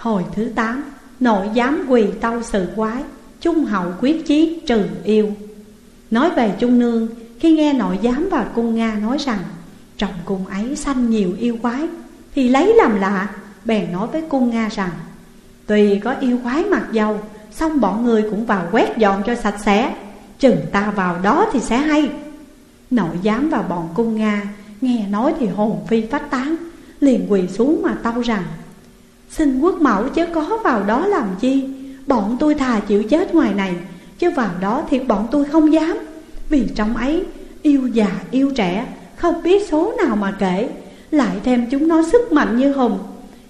Hồi thứ tám, Nội giám quỳ tâu sự quái Trung hậu quyết chí trừ yêu. Nói về Trung Nương, Khi nghe nội giám và cung Nga nói rằng, Trong cung ấy sanh nhiều yêu quái, Thì lấy làm lạ. Bèn nói với cung Nga rằng, tùy có yêu quái mặc dầu, Xong bọn người cũng vào quét dọn cho sạch sẽ, Chừng ta vào đó thì sẽ hay. Nội giám và bọn cung Nga Nghe nói thì hồn phi phách tán, Liền quỳ xuống mà tâu rằng Xin quốc mẫu chứ có vào đó làm chi. Bọn tôi thà chịu chết ngoài này, Chứ vào đó thì bọn tôi không dám. Vì trong ấy, yêu già, yêu trẻ, Không biết số nào mà kể. Lại thêm chúng nó sức mạnh như hùng.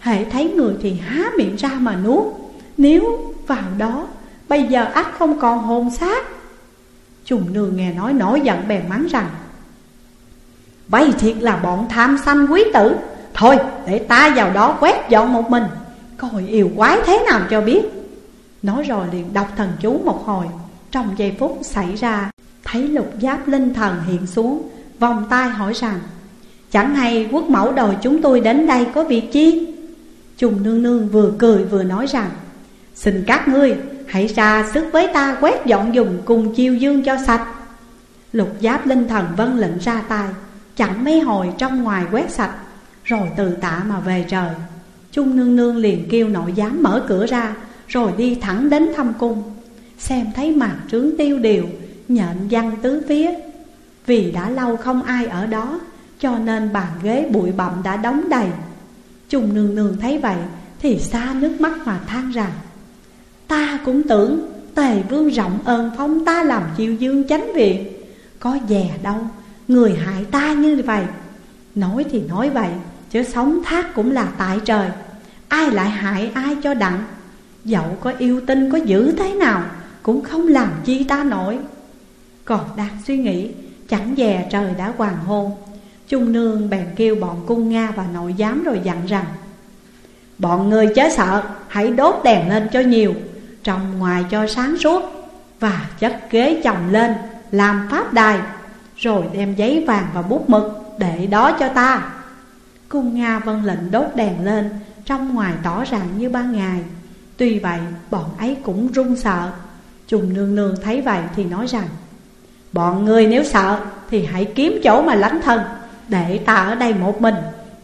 Hệ thấy người thì há miệng ra mà nuốt. Nếu vào đó, Bây giờ ắt không còn hồn xác. Trùng nương nghe nói, nổi giận bèn mắng rằng, Vậy thiệt là bọn tham sanh quý tử Thôi, để ta vào đó quét dọn một mình. Coi yêu quái thế nào cho biết. Nói rồi liền đọc thần chú một hồi. Trong giây phút xảy ra, Thấy lục giáp linh thần hiện xuống, Vòng tay hỏi rằng, Chẳng hay quốc mẫu đòi chúng tôi đến đây có việc chi? Trùng nương nương vừa cười vừa nói rằng, Xin các ngươi, hãy ra sức với ta quét dọn dùng cùng chiêu dương cho sạch. Lục giáp linh thần vân lệnh ra tay, Chẳng mấy hồi trong ngoài quét sạch. Rồi từ tạ mà về trời. Trung nương nương liền kêu nội giám mở cửa ra, Rồi đi thẳng đến thăm cung. Xem thấy màn trướng tiêu điều, Nhện văn tứ phía. Vì đã lâu không ai ở đó, Cho nên bàn ghế bụi bặm đã đóng đầy. Trung nương nương thấy vậy, Thì xa nước mắt mà than rằng, Ta cũng tưởng Tề vương rộng ơn phong ta làm chiêu dương chánh viện. Có dè đâu, Người hại ta như vậy. Nói thì nói vậy Chứ sống thác cũng là tại trời. Ai lại hại ai cho đặng? Dẫu có yêu tinh có dữ thế nào, Cũng không làm chi ta nổi. Còn đang suy nghĩ, Chẳng dè trời đã hoàng hôn. Trung nương bèn kêu bọn cung Nga và nội giám rồi dặn rằng, Bọn người chớ sợ, Hãy đốt đèn lên cho nhiều Trong ngoài cho sáng suốt Và chất ghế chồng lên, Làm pháp đài, Rồi đem giấy vàng và bút mực Để đó cho ta. Cung Nga vân lệnh đốt đèn lên, Trong ngoài tỏ ràng như ban ngày. Tuy vậy, bọn ấy cũng run sợ. Trùng nương nương thấy vậy thì nói rằng, Bọn người nếu sợ thì hãy kiếm chỗ mà lánh thân, Để ta ở đây một mình.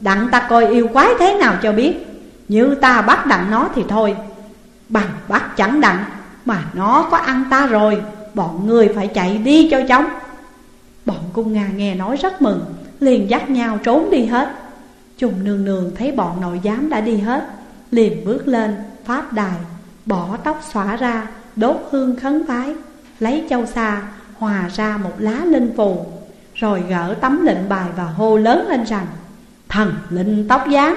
Đặng ta coi yêu quái thế nào cho biết. Như ta bắt đặng nó thì thôi. Bằng bắt chẳng đặng, Mà nó có ăn ta rồi, Bọn người phải chạy đi cho chóng. Bọn cung Nga nghe nói rất mừng, Liền dắt nhau trốn đi hết. Trùng nương nương thấy bọn nội giám đã đi hết, Liền bước lên, pháp đài, Bỏ tóc xõa ra, Đốt hương khấn vái, Lấy châu xa hòa ra một lá linh phù, Rồi gỡ tấm lệnh bài và hô lớn lên rằng, Thần linh tóc giám!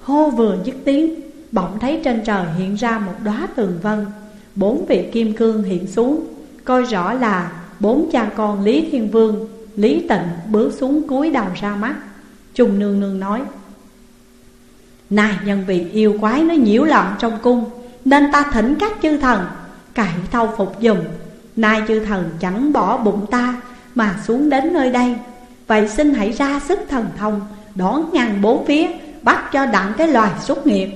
Hô vừa dứt tiếng, Bỗng thấy trên trời hiện ra một đóa tường vân, Bốn vị kim cương hiện xuống, Coi rõ là bốn cha con Lý Thiên Vương, Lý Tịnh bước xuống cúi đầu ra mắt. Trung nương nương nói, Này nhân vì yêu quái nó nhiễu loạn trong cung, Nên ta thỉnh các chư thần Cải thâu phục dùm. Nay chư thần chẳng bỏ bụng ta Mà xuống đến nơi đây. Vậy xin hãy ra sức thần thông, Đón ngăn bốn phía, Bắt cho đặng cái loài xuất nghiệp.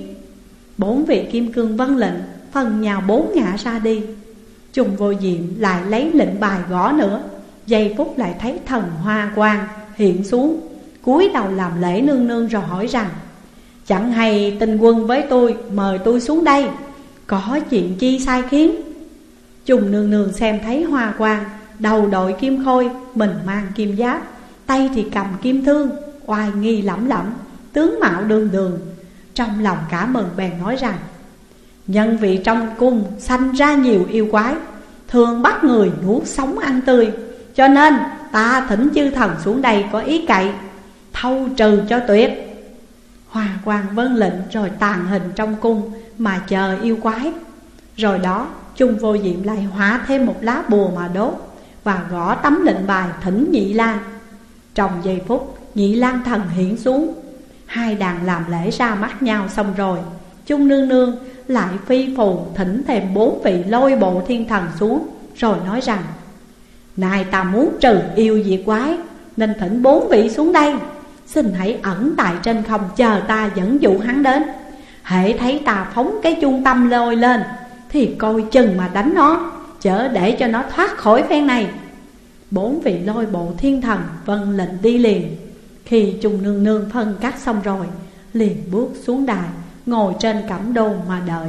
Bốn vị kim cương vân lệnh, Phần nhào bốn ngã ra đi. Trùng vô diệm lại lấy lệnh bài gõ nữa. Giây phút lại thấy thần hoa quang hiện xuống cúi đầu làm lễ nương nương rồi hỏi rằng Chẳng hay tình quân với tôi mời tôi xuống đây Có chuyện chi sai khiến? Trùng nương nương xem thấy hoa quang Đầu đội kim khôi, mình mang kim giáp Tay thì cầm kim thương, oai nghi lẫm lẫm Tướng mạo đường đường. Trong lòng cả mừng bèn nói rằng Nhân vị trong cung sanh ra nhiều yêu quái Thường bắt người nuốt sống ăn tươi Cho nên ta thỉnh chư thần xuống đây có ý cậy. Thâu trừ cho tuyệt Hòa quang vân lệnh rồi tàn hình trong cung Mà chờ yêu quái. Rồi đó, chung vô diệm lại hóa thêm một lá bùa mà đốt Và gõ tấm lệnh bài thỉnh nhị lan. Trong giây phút, nhị lan thần hiện xuống. Hai đàn làm lễ ra mắt nhau xong rồi, chung nương nương lại phi phù thỉnh thêm bốn vị lôi bộ thiên thần xuống, Rồi nói rằng Này ta muốn trừ yêu diệt quái, Nên thỉnh bốn vị xuống đây. Xin hãy ẩn tại trên không, chờ ta dẫn dụ hắn đến. Hễ thấy ta phóng cái chuông tâm lôi lên, Thì coi chừng mà đánh nó, Chớ để cho nó thoát khỏi phen này. Bốn vị lôi bộ thiên thần vân lệnh đi liền. Khi chung nương nương phân cắt xong rồi, Liền bước xuống đài, Ngồi trên cẩm đôn mà đợi.